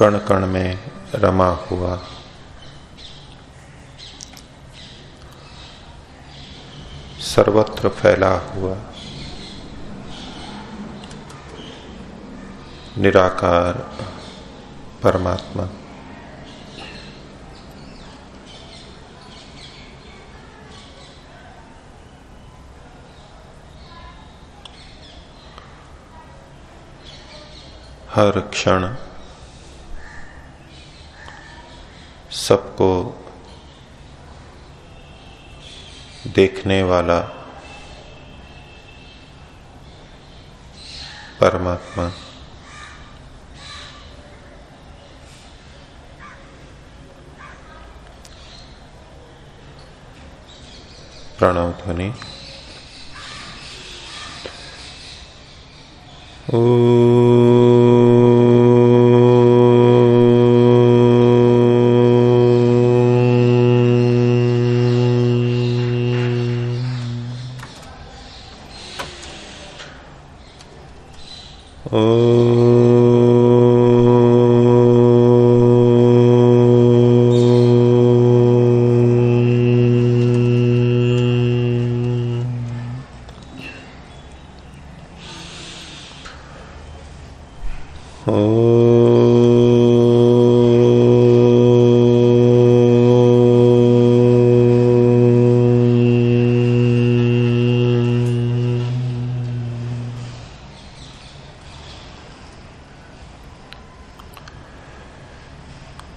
कण कण में रमा हुआ। सर्वत्र फैला हुआ। निराकार परमात्मा। हर क्षण सबको देखने वाला परमात्मा। प्रणव ध्वनि। ओ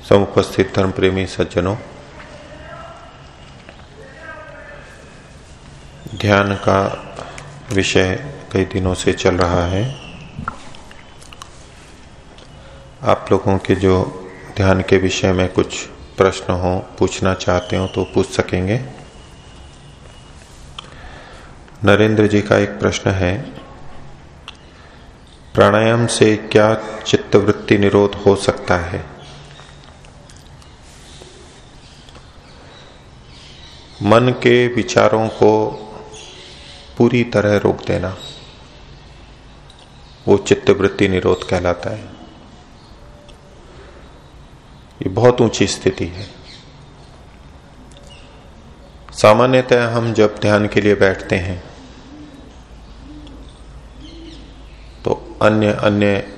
समुपस्थित धर्म प्रेमी सज्जनों, ध्यान का विषय कई दिनों से चल रहा है। आप लोगों के जो ध्यान के विषय में कुछ प्रश्न हो, पूछना चाहते हो तो पूछ सकेंगे। नरेंद्र जी का एक प्रश्न है, प्राणायाम से क्या चित्तवृत्ति निरोध हो सकता है? मन के विचारों को पूरी तरह रोक देना। वो चित्तवृत्ति निरोध कहलाता है। ये बहुत ऊँची स्थिति है। सामान्यतः हम जब ध्यान के लिए बैठते हैं तो अन्य अन्य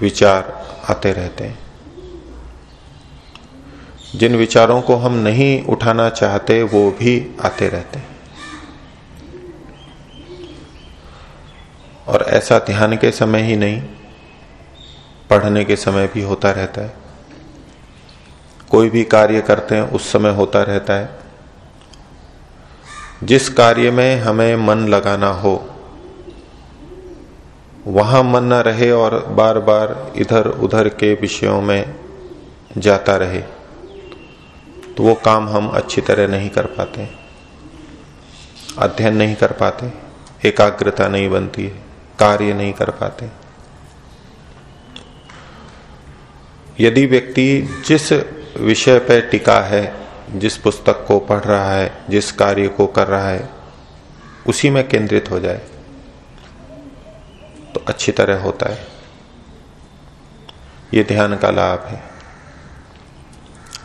विचार आते रहते हैं। जिन विचारों को हम नहीं उठाना चाहते, वो भी आते रहते हैं। और ऐसा ध्यान के समय ही नहीं, पढ़ने के समय भी होता रहता है। कोई भी कार्य करते हैं, उस समय होता रहता है। जिस कार्य में हमें मन लगाना हो, वहाँ मन न रहे और बार बार इधर उधर के विषयों में जाता रहे। तो वो काम हम अच्छी तरह नहीं कर पाते अध्ययन नहीं कर पाते, एकाग्रता नहीं बनती है, कार्य नहीं कर पाते। यदि व्यक्ति जिस विषय पर टिका है, जिस पुस्तक को पढ़ रहा है, जिस कार्य को कर रहा है, उसी में केंद्रित हो जाए तो अच्छी तरह होता है। ये ध्यान का लाभ है।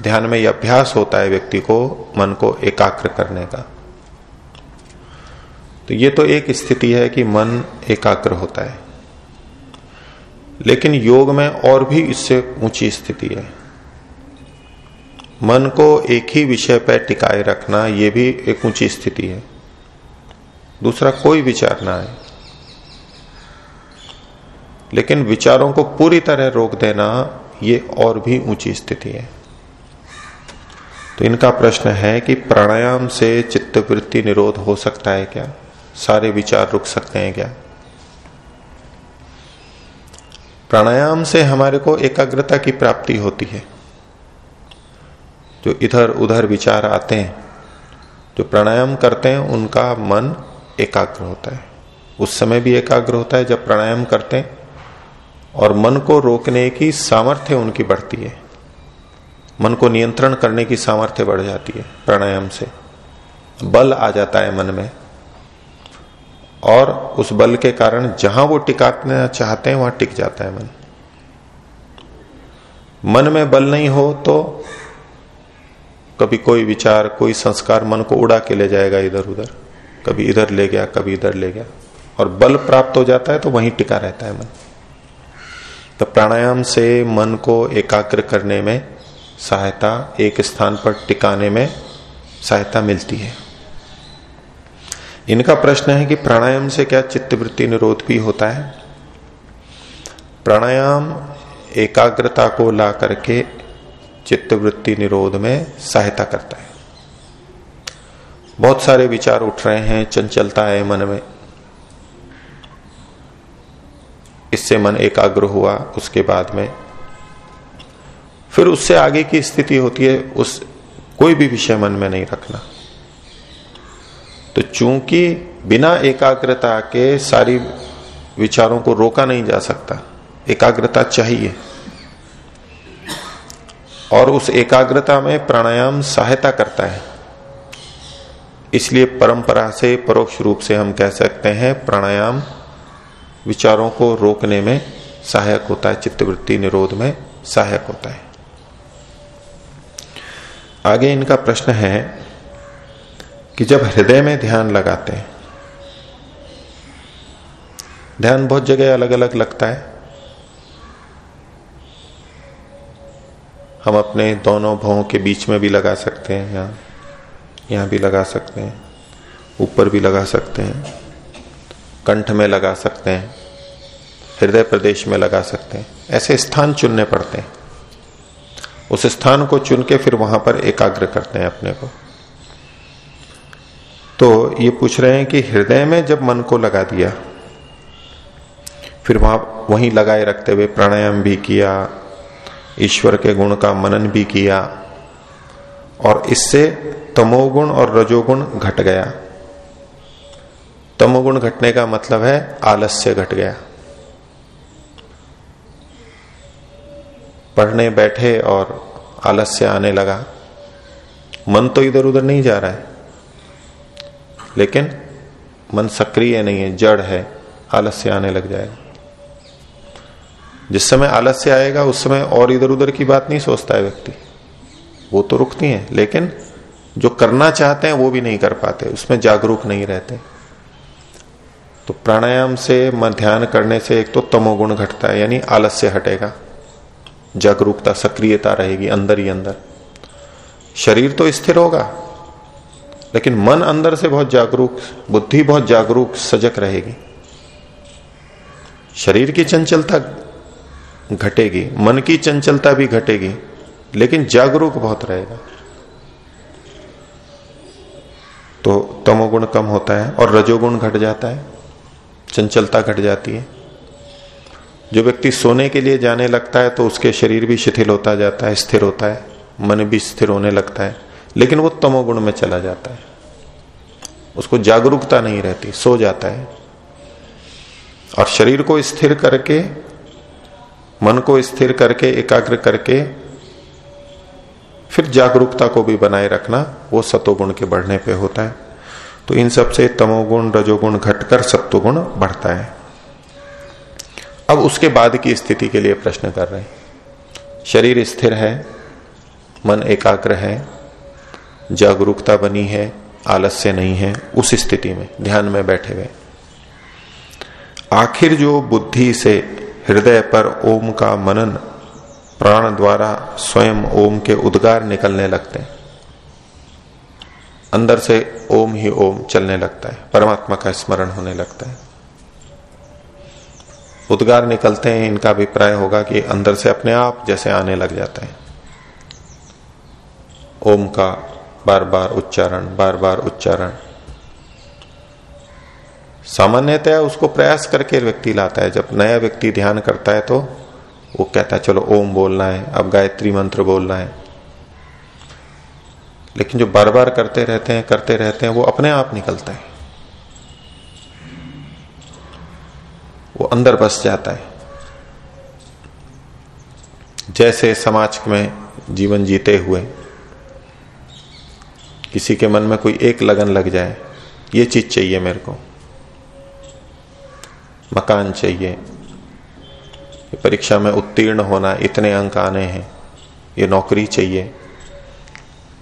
ध्यान में यह अभ्यास होता है व्यक्ति को, मन को एकाग्र करने का। तो ये तो एक स्थिति है कि मन एकाग्र होता है। लेकिन योग में और भी इससे ऊँची स्थिति है। मन को एक ही विषय पर टिकाए रखना यह भी एक ऊँची स्थिति है। दूसरा कोई विचार ना आए लेकिन विचारों को पूरी तरह रोक देना, ये और भी ऊँची स्थिति है। तो इनका प्रश्न है कि प्राणायाम से चित्तवृत्ति निरोध हो सकता है क्या? सारे विचार रुक सकते हैं क्या? प्राणायाम से हमारे को एकाग्रता की प्राप्ति होती है। जो इधर उधर विचार आते हैं, जो प्राणायाम करते हैं, उनका मन एकाग्र होता है। उस समय भी एकाग्र होता है जब प्राणायाम करते हैं और मन को रोकने की सामर्थ्य उनकी बढ़ती है। मन को नियंत्रण करने की सामर्थ्य बढ़ जाती है प्राणायाम से। बल आ जाता है मन में। और उस बल के कारण जहाँ वो टिकाना चाहते हैं, वहाँ टिक जाता है मन। मन में बल नहीं हो तो कभी कोई विचार, कोई संस्कार मन को उड़ा के ले जाएगा इधर उधर। कभी इधर ले गया, कभी इधर ले गया। और बल प्राप्त हो जाता है तो वहीं टिका रहता है मन। तो प्राणायाम से मन को एकाग्र करने में सहायता एक स्थान पर टिकाने में सहायता मिलती है। इनका प्रश्न है कि प्राणायाम से क्या चित्तवृत्ति निरोध भी होता है? प्राणायाम एकाग्रता को ला करके चित्तवृत्ति निरोध में सहायता करता है। बहुत सारे विचार उठ रहे हैं, चंचलता है मन में। इससे मन एकाग्र हुआ, उसके बाद में फिर उससे आगे की स्थिति होती है, उस कोई भी विषय मन में नहीं रखना। तो चूँकि बिना एकाग्रता के सारी विचारों को रोका नहीं जा सकता, एकाग्रता चाहिए। और उस एकाग्रता में प्राणायाम सहायता करता है। इसलिए परंपरा से परोक्ष रूप से हम कह सकते हैं, प्राणायाम विचारों को रोकने में सहायक होता है, चित्तवृत्ति निरोध में सहायक होता है। आगे इनका प्रश्न है कि जब हृदय में ध्यान लगाते हैं, ध्यान बहुत जगह अलग अलग लगता है। हम अपने दोनों भावों के बीच में भी लगा सकते हैं यहाँ यहाँ भी लगा सकते हैं, ऊपर भी लगा सकते हैं, कंठ में लगा सकते हैं, हृदय प्रदेश में लगा सकते हैं, ऐसे स्थान चुनने पड़ते हैं। उस स्थान को चुन के फिर वहाँ पर एकाग्र करते हैं अपने को। तो ये पूछ रहे हैं कि हृदय में जब मन को लगा दिया, फिर वहाँ, वहीं लगाए रखते हुए प्राणायाम भी किया, ईश्वर के गुण का मनन भी किया, और इससे तमोगुण और रजोगुण घट गया। तमोगुण घटने का मतलब है आलस्य घट गया। पढ़ने बैठे और आलस्य आने लगा। मन तो इधर उधर नहीं जा रहा है, लेकिन मन सक्रिय नहीं है, जड़ है, आलस्य आने लग जाएगा जिस समय आलस्य आएगा, उस समय और इधर उधर की बात नहीं सोचता है व्यक्ति। वो तो रुकती है, लेकिन जो करना चाहते हैं, वो भी नहीं कर पाते, उसमें जागरूक नहीं रहते। तो प्राणायाम से ध्यान करने से एक तो तमोगुण घटता है, यानी आलस्य हटेगा। जागरूकता, सक्रियता रहेगी अंदर ही अंदर। शरीर तो स्थिर होगा, लेकिन मन अंदर से बहुत जागरूक, बुद्धि बहुत जागरूक, सजग रहेगी। शरीर की चंचलता घटेगी, मन की चंचलता भी घटेगी, लेकिन जागरूक बहुत रहेगा। तो तमोगुण कम होता है और रजोगुण घट जाता है, चंचलता घट जाती है। जो व्यक्ति सोने के लिए जाने लगता है तो उसके शरीर भी शिथिल होता जाता है, स्थिर होता है, मन भी स्थिर होने लगता है, लेकिन वो तमोगुण में चला जाता है। उसको जागरूकता नहीं रहती, सो जाता है। और शरीर को स्थिर करके, मन को स्थिर करके, एकाग्र करके, फिर जागरूकता को भी बनाए रखना, वो सतोगुण के बढ़ने पे होता है। तो इन सबसे तमोगुण, रजोगुण, घटकर सत्वगुण बढ़ता है। अब उसके बाद की स्थिति के लिए प्रश्न कर रहे हैं। शरीर स्थिर है, मन एकाग्र है, जागरूकता बनी है, आलस्य नहीं है, उस स्थिति में, ध्यान में बैठे हुए। आखिर जो बुद्धि से हृदय पर ओम का मनन प्राण द्वारा स्वयं ओम के उद्गार निकलने लगते हैं। अंदर से ओम ही ओम चलने लगता है, परमात्मा का स्मरण होने लगता है। उद्गार निकलते हैं, इनका अभिप्राय होगा कि अंदर से अपने आप जैसे आने लग जाता है। ओम का बार बार उच्चारण बार बार उच्चारण। सामान्यतया उसको प्रयास करके व्यक्ति लाता है। जब नया व्यक्ति ध्यान करता है तो वो कहता है, चलो, ओम बोलना है, अब गायत्री मंत्र बोलना है। लेकिन जो बार बार करते रहते हैं, करते रहते हैं, वो अपने आप निकलता है। वो अंदर बस जाता है। जैसे समाज में जीवन जीते हुए किसी के मन में कोई एक लगन लग जाए, ये चीज़ चाहिए मेरे को। मकान चाहिए परीक्षा में उत्तीर्ण होना, इतने अंक आने हैं, ये नौकरी चाहिए,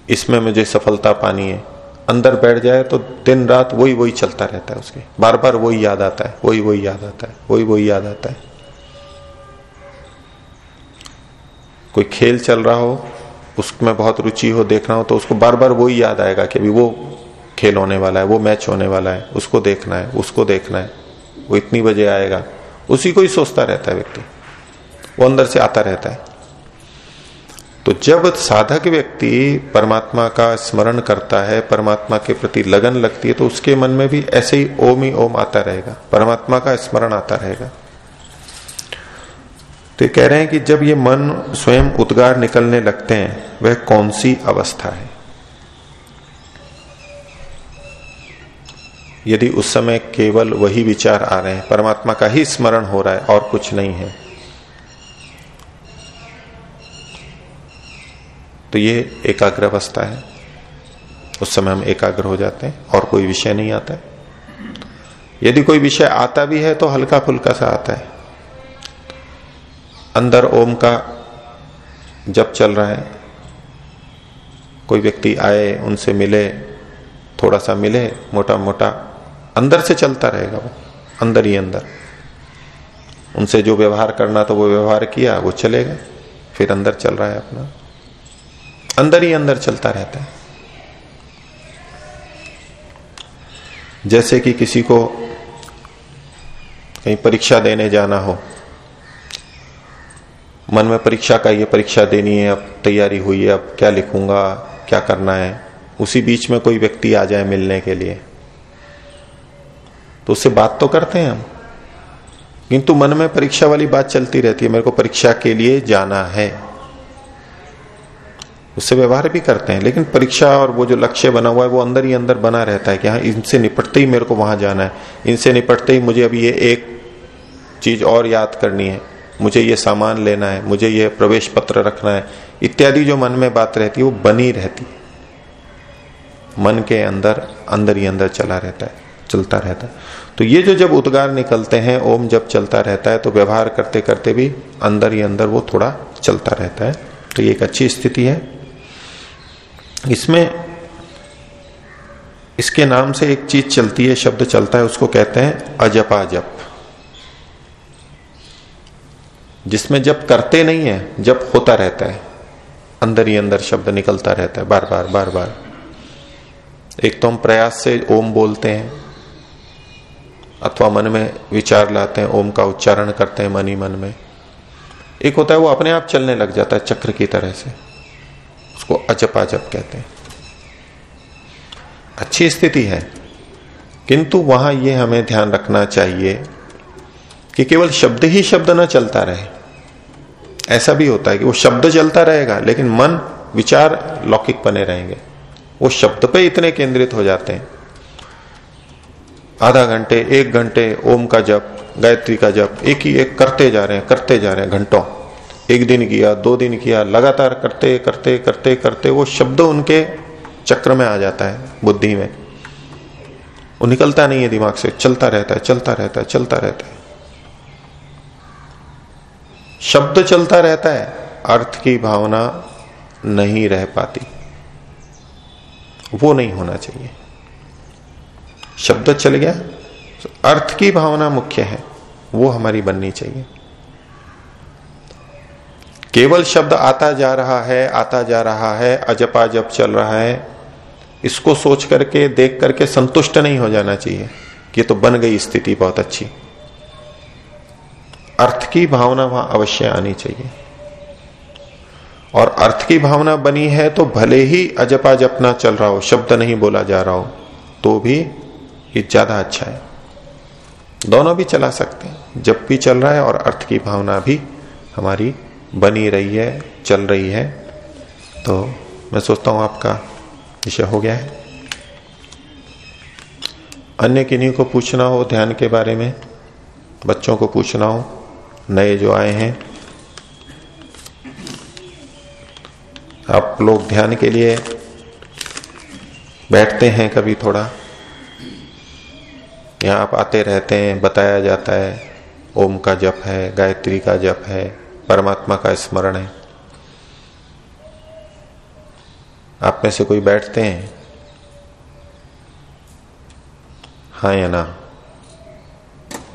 इसमें मुझे सफलता पानी है। अंदर बैठ जाए तो दिन रात वही वही चलता रहता है उसके। बार बार वही याद आता है, वही वही याद आता है, वही वही याद आता है। कोई खेल चल रहा हो, उसमें बहुत रुचि हो देख रहा हो तो उसको बार बार वही याद आएगा कि अभी वो खेल होने वाला है, वो मैच होने वाला है, उसको देखना है, उसको देखना है, वो इतनी बजे आएगा। उसी को ही सोचता रहता है व्यक्ति। वो अंदर से आता रहता है। तो जब साधक व्यक्ति परमात्मा का स्मरण करता है, परमात्मा के प्रति लगन लगती है तो उसके मन में भी ऐसे ही ओम ही ओम आता रहेगा। परमात्मा का स्मरण आता रहेगा। तो कह रहे हैं कि जब ये मन स्वयं उद्गार निकलने लगते हैं, वह कौन सी अवस्था है? यदि उस समय केवल वही विचार आ रहे हैं, परमात्मा का ही स्मरण हो रहा है और कुछ नहीं है तो ये एकाग्र अवस्था है। उस समय हम एकाग्र हो जाते हैं और कोई विषय नहीं आता है। यदि कोई विषय आता भी है तो हल्का फुल्का सा आता है। अंदर ओम का जब चल रहा है। कोई व्यक्ति आए, उनसे मिले थोड़ा सा मिले मोटा मोटा अंदर से चलता रहेगा वो, अंदर ही अंदर। उनसे जो व्यवहार करना तो वो व्यवहार किया, वो चलेगा, फिर अंदर चल रहा है अपना। अंदर ही अंदर चलता रहता है। जैसे कि किसी को कहीं परीक्षा देने जाना हो, मन में परीक्षा का ये परीक्षा देनी है, अब तैयारी हुई है, अब क्या लिखूँगा, क्या करना है, उसी बीच में कोई व्यक्ति आ जाए मिलने के लिए तो उससे बात तो करते हैं हम। किंतु मन में परीक्षा वाली बात चलती रहती है, मेरे को परीक्षा के लिए जाना है। उससे व्यवहार भी करते हैं, लेकिन परीक्षा और वो जो लक्ष्य बना हुआ है, वो अंदर ही अंदर बना रहता है कि हाँ इनसे निपटते ही मेरे को वहाँ जाना है, इनसे निपटते ही मुझे अभी ये एक चीज़ और याद करनी है, मुझे ये सामान लेना है, मुझे ये प्रवेश पत्र रखना है, इत्यादि जो मन में बात रहती है, वो बनी रहती है। मन के अंदर अंदर ही अंदर चला रहता है, चलता रहता है। तो ये जो जब उद्गार निकलते हैं, ओम जब चलता रहता है तो व्यवहार करते करते भी अंदर ही अंदर वो थोड़ा चलता रहता है। तो ये एक अच्छी स्थिति है। इसमें इसके नाम से एक चीज़ चलती है, शब्द चलता है, उसको कहते हैं अजपा जप जिसमें जब करते नहीं है, जब होता रहता है, अंदर ही अंदर शब्द निकलता रहता है, बार बार बार बार। एक तो हम प्रयास से ओम बोलते हैं, अथवा मन में विचार लाते हैं, ओम का उच्चारण करते हैं मन ही मन में। एक होता है वो अपने आप चलने लग जाता है चक्र की तरह से। उसको अजप कहते हैं। अच्छी स्थिति है। किंतु वहाँ ये हमें ध्यान रखना चाहिए कि केवल शब्द ही शब्द ना चलता रहे। ऐसा भी होता है कि वो शब्द चलता रहेगा, लेकिन मन, विचार लौकिक बने रहेंगे। वो शब्द पे इतने केंद्रित हो जाते हैं। आधा घंटे, एक घंटे, ओम का जप, गायत्री का जप, एक ही एक करते जा रहे हैं, करते जा रहे हैं घंटों। एक दिन किया, दो दिन किया, लगातार करते करते करते करते वो शब्द उनके चक्र में आ जाता है, बुद्धि में। वो निकलता नहीं है दिमाग से, चलता रहता है, चलता रहता है, चलता रहता है। शब्द चलता रहता है, अर्थ की भावना नहीं रह पाती। वो नहीं होना चाहिए। शब्द चल गया अर्थ की भावना मुख्य है, वो हमारी बननी चाहिए। केवल शब्द आता जा रहा है, आता जा रहा है अजपा जप चल रहा है। इसको सोच करके, देख करके संतुष्ट नहीं हो जाना चाहिए। कि तो बन गई स्थिति बहुत अच्छी। अर्थ की भावना वहाँ अवश्य आनी चाहिए। और अर्थ की भावना बनी है तो भले ही अजपा जपना चल रहा हो, शब्द नहीं बोला जा रहा हो तो भी ये ज़्यादा अच्छा है। दोनों भी चला सकते हैं। जब भी चल रहा है और अर्थ की भावना भी हमारी बनी रही है, चल रही है। तो मैं सोचता हूँ आपका विषय हो गया है। अन्य किन्हीं को पूछना हो, ध्यान के बारे में, बच्चों को पूछना हो, नए जो आए हैं। आप लोग ध्यान के लिए बैठते हैं कभी थोड़ा। यहाँ आप आते रहते हैं, बताया जाता है, ओम का जप है, गायत्री का जप है परमात्मा का स्मरण है। आप में से कोई बैठते हैं? हाँ या ना?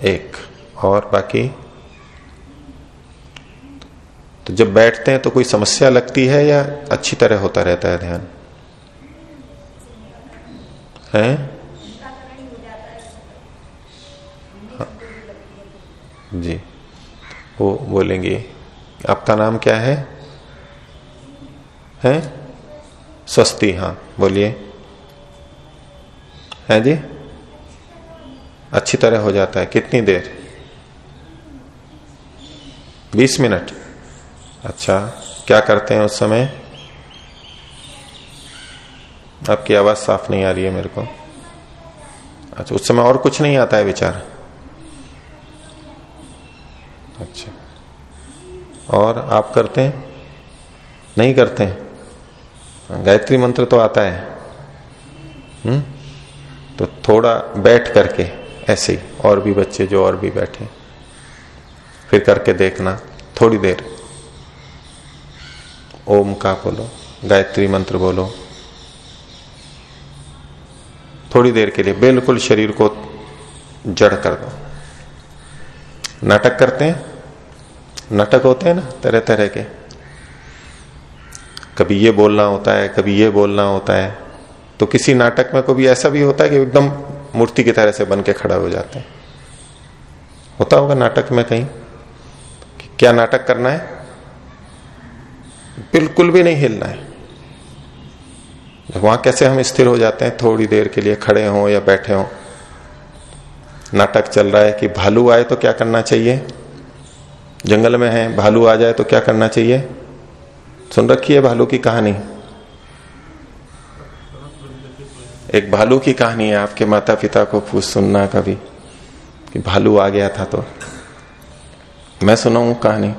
एक। और बाकी? तो जब बैठते हैं तो कोई समस्या लगती है या अच्छी तरह होता रहता है ध्यान? है? हाँ। जी। वो बोलेंगे आपका नाम क्या है? हैं? स्वस्ति हाँ बोलिए। है जी? अच्छी तरह हो जाता है। कितनी देर? बीस मिनट। अच्छा क्या करते हैं उस समय? आपकी आवाज़ साफ़ नहीं आ रही है मेरे को। अच्छा उस समय और कुछ नहीं आता है विचार? अच्छा। और आप करते हैं? नहीं करते हैं? गायत्री मंत्र तो आता है। हम्म? तो थोड़ा बैठ करके, ऐसे ही, और भी बच्चे जो और भी बैठे, फिर करके देखना, थोड़ी देर। ओम का बोलो, गायत्री मंत्र बोलो। थोड़ी देर के लिए, बिल्कुल शरीर को जड़ कर दो। नाटक करते हैं? नाटक होते हैं ना तरह तरह के। कभी ये बोलना होता है, कभी ये बोलना होता है। तो किसी नाटक में कभी ऐसा भी होता है कि एकदम मूर्ति की तरह से बन के खड़ा हो जाते हैं। होता होगा नाटक में कहीं? क्या नाटक करना है? बिल्कुल भी नहीं हिलना है। वहाँ कैसे हम स्थिर हो जाते हैं, थोड़ी देर के लिए खड़े हों या बैठे हों? नाटक चल रहा है कि भालू आए तो क्या करना चाहिए? जंगल में है, भालू आ जाए तो क्या करना चाहिए? सुन रखी है भालू की कहानी। एक भालू की कहानी है, आपके माता पिता को पूछ सुनना कभी। कि भालू आ गया था तो। मैं सुनाऊ कहानी।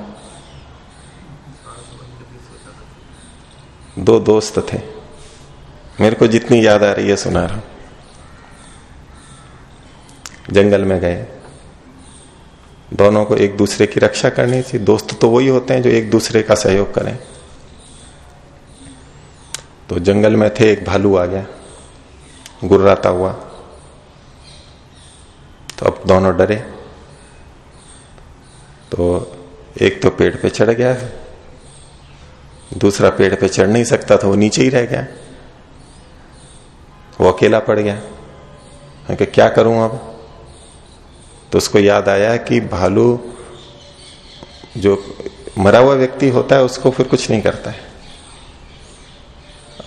दो दोस्त थे। मेरे को जितनी याद आ रही है सुना रहा जंगल में गए। दोनों को एक दूसरे की रक्षा करनी थी। दोस्त तो वही होते हैं जो एक दूसरे का सहयोग करें। तो जंगल में थे, एक भालू आ गया। गुर्राता हुआ। तो अब दोनों डरे। तो एक तो पेड़ पे चढ़ गया। दूसरा पेड़ पे चढ़ नहीं सकता था, वो नीचे ही रह गया। वो अकेला पड़ गया। क्या करूँ अब? तो उसको याद आया कि भालू जो मरा हुआ व्यक्ति होता है, उसको फिर कुछ नहीं करता है।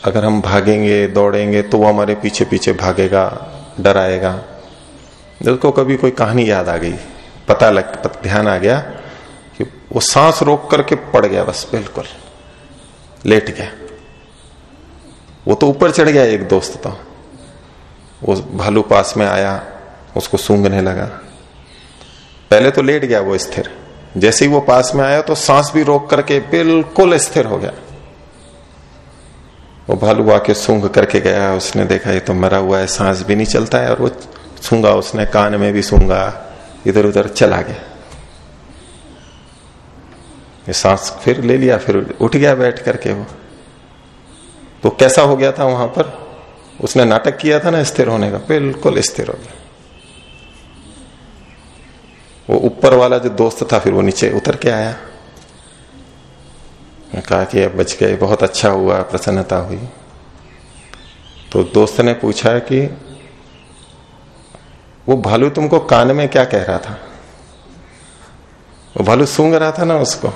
अगर हम भागेंगे, दौड़ेंगे तो वो हमारे पीछे पीछे भागेगा, डराएगा। उसको कभी कोई कहानी याद आ गई। पता लग, ध्यान आ गया कि वो सांस रोक करके पड़ गया बस, बिल्कुल। लेट गया। वो तो ऊपर चढ़ गया एक दोस्त तो। वो भालू पास में आया, उसको सूंघने लगा। पहले तो लेट गया वो स्थिर। जैसे ही वो पास में आया तो सांस भी रोक करके बिल्कुल स्थिर हो गया। वो भालू आके सूंघ करके गया, उसने देखा, ये तो मरा हुआ है, सांस भी नहीं चलता है। और वो सूँगा उसने कान में भी सूँगा इधर उधर चला गया। ये सांस फिर ले लिया, फिर उठ गया बैठ करके वो। तो कैसा हो गया था वहाँ पर? उसने नाटक किया था ना, स्थिर होने का? बिल्कुल स्थिर हो गया। वो ऊपर वाला जो दोस्त था, फिर वो नीचे उतर के आया। कहा कि अब बच गए, बहुत अच्छा हुआ, प्रसन्नता हुई। तो दोस्त ने पूछा कि, वो भालू तुमको कान में क्या कह रहा था? वो भालू सूंघ रहा था ना उसको।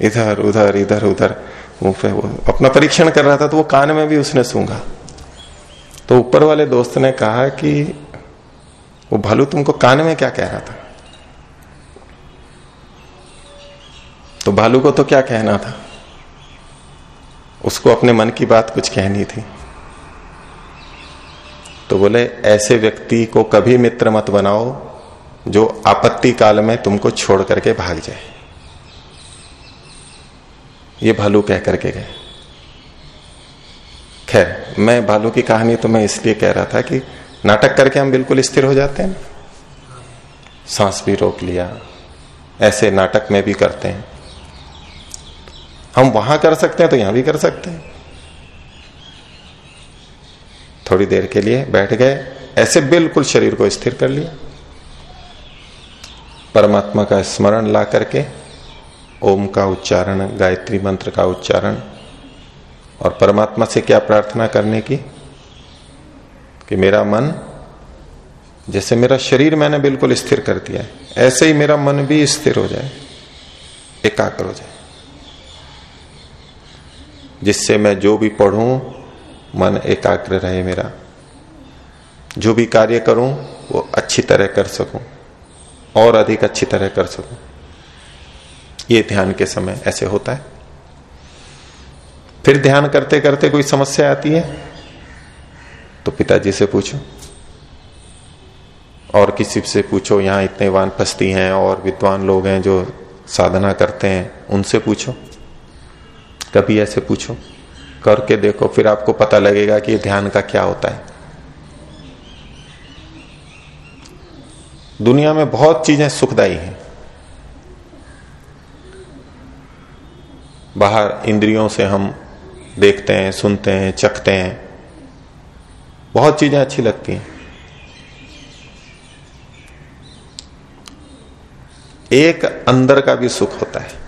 इधर, उधर इधर, उधर, मुँह पे वो अपना परीक्षण कर रहा था तो वो कान में भी उसने सूंघा। तो ऊपर वाले दोस्त ने कहा कि, वो भालू तुमको कान में क्या कह रहा था? तो भालू को तो क्या कहना था? उसको अपने मन की बात कुछ कहनी थी। तो बोले, ऐसे व्यक्ति को कभी मित्र मत बनाओ, जो आपत्ति काल में तुमको छोड़ करके भाग जाए। ये भालू कह करके गए। खैर, मैं भालू की कहानी तो मैं इसलिए कह रहा था कि नाटक करके हम बिल्कुल स्थिर हो जाते हैं। सांस भी रोक लिया, ऐसे नाटक में भी करते हैं। हम वहाँ कर सकते हैं तो यहाँ भी कर सकते हैं। थोड़ी देर के लिए बैठ गए, ऐसे बिल्कुल शरीर को स्थिर कर लिया। परमात्मा का स्मरण ला करके, ओम का उच्चारण, गायत्री मंत्र का उच्चारण, और परमात्मा से क्या प्रार्थना करने की? कि मेरा मन, जैसे मेरा शरीर मैंने बिल्कुल स्थिर कर दिया है, ऐसे ही मेरा मन भी स्थिर हो जाए, एकाग्र हो जाए। जिससे मैं जो भी पढ़ूं, मन एकाग्र रहे मेरा। जो भी कार्य करूँ, वो अच्छी तरह कर सकूँ और अधिक अच्छी तरह कर सकूँ। ये ध्यान के समय ऐसे होता है। फिर ध्यान करते करते कोई समस्या आती है तो पिताजी से पूछो। और किसी से पूछो, यहाँ इतने वानपस्ती हैं और विद्वान लोग हैं जो साधना करते हैं, उनसे पूछो। कभी ऐसे पूछो। करके देखो, फिर आपको पता लगेगा कि ध्यान का क्या होता है। दुनिया में बहुत चीज़ें सुखदाई हैं। बाहर इंद्रियों से हम देखते हैं, सुनते हैं, चखते हैं। बहुत चीज़ें अच्छी लगती हैं। एक अंदर का भी सुख होता है।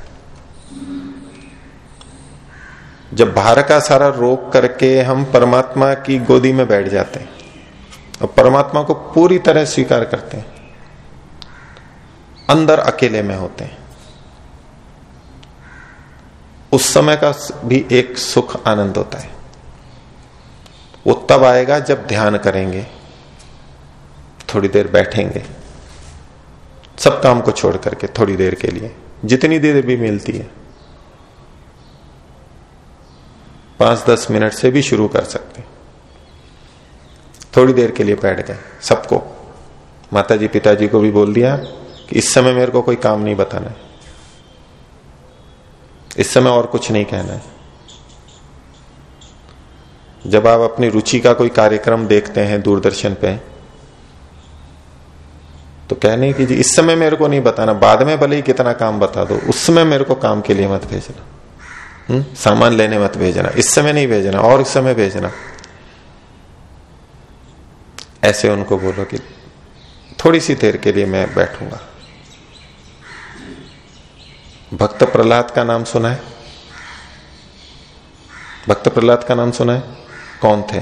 जब बाहर का सारा रोक करके हम परमात्मा की गोदी में बैठ जाते हैं, और परमात्मा को पूरी तरह स्वीकार करते हैं, अंदर अकेले में होते हैं। उस समय का भी एक सुख आनंद होता है। वो तब आएगा जब ध्यान करेंगे, थोड़ी देर बैठेंगे, सब काम को छोड़ करके थोड़ी देर के लिए, जितनी देर भी मिलती है। पाँच दस मिनट से भी शुरू कर सकते थोड़ी देर के लिए बैठ गए सबको। माता जी पिताजी को भी बोल दिया कि इस समय मेरे को कोई काम नहीं बताना है। इस समय और कुछ नहीं कहना है। जब आप अपनी रुचि का कोई कार्यक्रम देखते हैं दूरदर्शन पे तो कहने की जी, इस समय मेरे को नहीं बताना, बाद में भले ही कितना काम बता दो, उस समय मेरे को काम के लिए मत भेजना। हम्म? सामान लेने मत भेजना। इस समय नहीं भेजना, और इस समय भेजना। ऐसे उनको बोलो कि थोड़ी सी देर के लिए मैं बैठूँगा। भक्त प्रहलाद का नाम सुना है? भक्त प्रहलाद का नाम सुना है? कौन थे?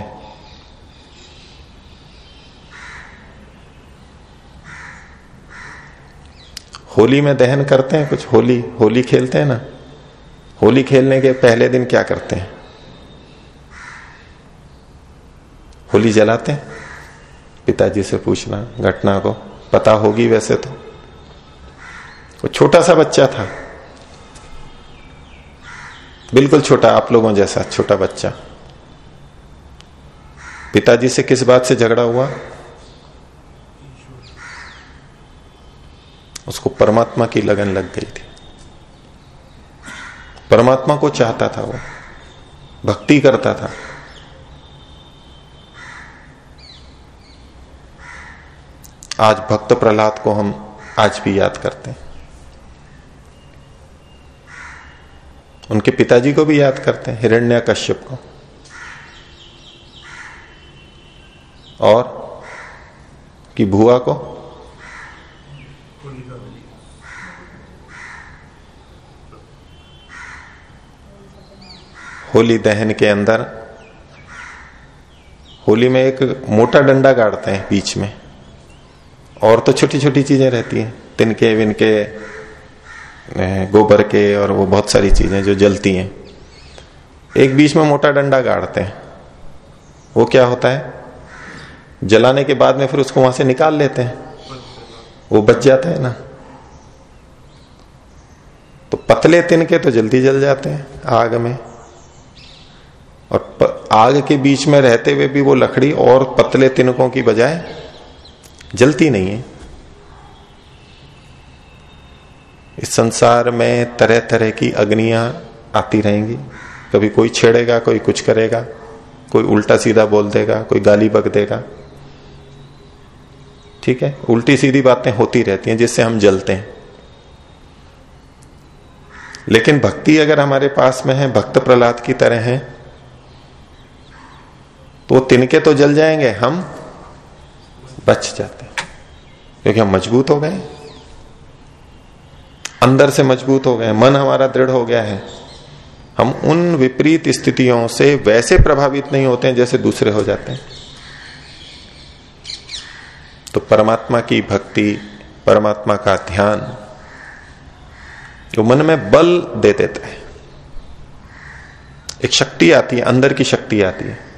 होली में दहन करते हैं कुछ? होली होली खेलते हैं ना? होली खेलने के पहले दिन क्या करते हैं? होली जलाते हैं? पिताजी से पूछना, घटना को। पता होगी वैसे तो। वो छोटा सा बच्चा था। बिल्कुल छोटा, आप लोगों जैसा छोटा बच्चा। पिताजी से किस बात से झगड़ा हुआ? उसको परमात्मा की लगन लग गई थी। परमात्मा को चाहता था वो। भक्ति करता था। आज भक्त प्रहलाद को हम आज भी याद करते हैं। उनके पिताजी को भी याद करते हैं हिरण्य कश्यप को। और कि भुआ को होली दहन के अंदर, होली में एक मोटा डंडा गाड़ते हैं बीच में। और तो छोटी छोटी चीज़ें रहती हैं, तिनके, विनके गोबर के और वो बहुत सारी चीज़ें जो जलती हैं। एक बीच में मोटा डंडा गाड़ते हैं। वो क्या होता है? जलाने के बाद में फिर उसको वहाँ से निकाल लेते हैं। वो बच जाता है ना। तो पतले तिनके तो जल्दी जल जाते हैं आग में। और आग के बीच में रहते हुए भी वो लकड़ी और पतले तिनकों की बजाय जलती नहीं है। इस संसार में तरह तरह की अग्नियाँ आती रहेंगी। कभी कोई छेड़ेगा, कोई कुछ करेगा, कोई उल्टा सीधा बोल देगा, कोई गाली बक देगा। ठीक है? उल्टी सीधी बातें होती रहती हैं जिससे हम जलते हैं। लेकिन भक्ति अगर हमारे पास में है, भक्त प्रहलाद की तरह है तो तिनके तो जल जाएँगे, हम बच जाते क्योंकि हम मज़बूत हो गए। अंदर से मज़बूत हो गए, मन हमारा दृढ़ हो गया है। हम उन विपरीत स्थितियों से वैसे प्रभावित नहीं होते हैं जैसे दूसरे हो जाते हैं। तो परमात्मा की भक्ति, परमात्मा का ध्यान, जो मन में बल दे देता है। एक शक्ति आती है, अंदर की शक्ति आती है।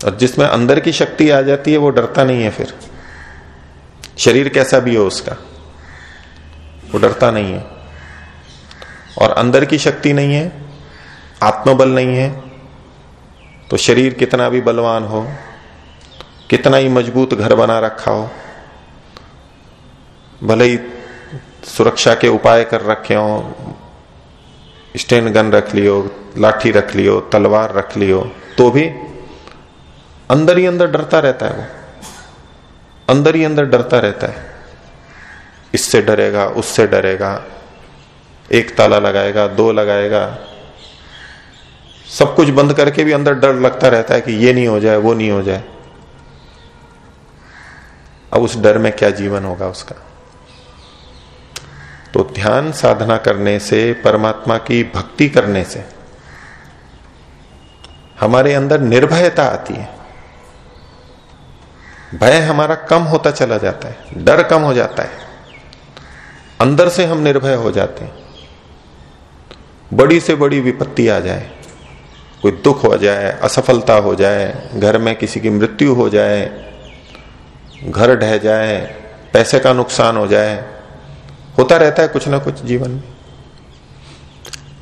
और जिसमें अंदर की शक्ति आ जाती है, वो डरता नहीं है फिर। शरीर कैसा भी हो उसका, वो डरता नहीं है। और अंदर की शक्ति नहीं है, आत्मबल नहीं है तो शरीर कितना भी बलवान हो, कितना ही मज़बूत घर बना रखा हो, भले ही सुरक्षा के उपाय कर रखे हो स्टेन गन रख लियो, लाठी रख लियो, तलवार रख लियो तो भी अंदर ही अंदर डरता रहता है वो। अंदर ही अंदर डरता रहता है। इससे डरेगा, उससे डरेगा, एक ताला लगाएगा, दो लगाएगा। सब कुछ बंद करके भी अंदर डर लगता रहता है कि ये नहीं हो जाए, वो नहीं हो जाए। अब उस डर में क्या जीवन होगा उसका? तो ध्यान साधना करने से, परमात्मा की भक्ति करने से, हमारे अंदर निर्भयता आती है। भय हमारा कम होता चला जाता है, डर कम हो जाता है। अंदर से हम निर्भय हो जाते हैं। बड़ी से बड़ी विपत्ति आ जाए, कोई दुख हो जाए, असफलता हो जाए, घर में किसी की मृत्यु हो जाए, घर ढह जाए, पैसे का नुकसान हो जाए, होता रहता है कुछ ना कुछ जीवन में।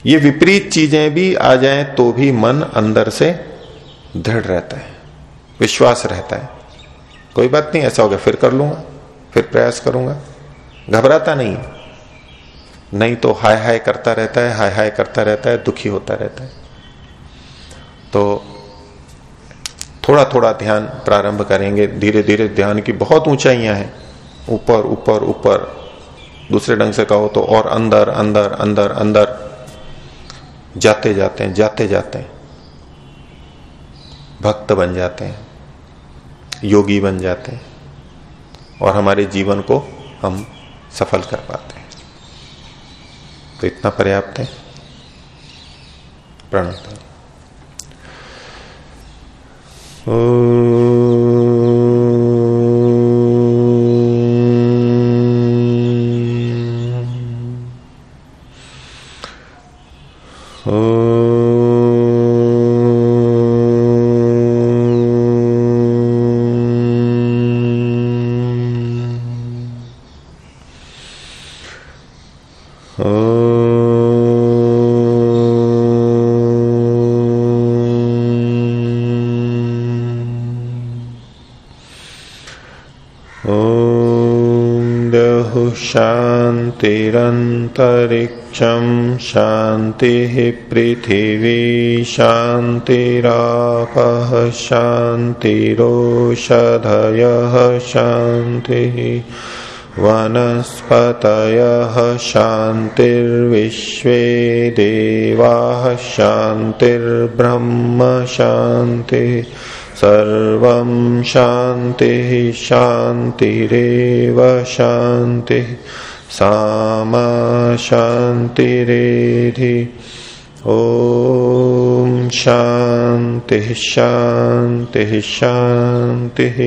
ये विपरीत चीज़ें भी आ जाएँ तो भी मन अंदर से दृढ़ रहता है, विश्वास रहता है। कोई बात नहीं, ऐसा हो गया, फिर कर लूँगा, फिर प्रयास करूँगा। घबराता नहीं नहीं तो हाय हाय करता रहता है, हाय हाय करता रहता है, दुखी होता रहता है। तो थोड़ा थोड़ा ध्यान प्रारंभ करेंगे। धीरे धीरे ध्यान की बहुत ऊंचाइयाँ हैं। ऊपर ऊपर ऊपर। दूसरे ढंग से कहो तो और अंदर अंदर अंदर अंदर। जाते जाते हैं, जाते जाते हैं। भक्त बन जाते हैं। योगी बन जाते हैं और हमारे जीवन को हम सफल कर पाते हैं। तो इतना पर्याप्त है। प्रणत। शांतिरन्तरिक्षं शान्तिः पृथिवी शान्तिरापः शान्तिरोषधयः शान्तिः वनस्पतयः शान्तिर्विश्वे देवाः शान्तिर्ब्रह्म शान्तिः सर्वं शान्तिः शान्तिरेव शान्तिः सामा शान्तिरेधि ॐ शान्तिः शान्तिः शान्तिः।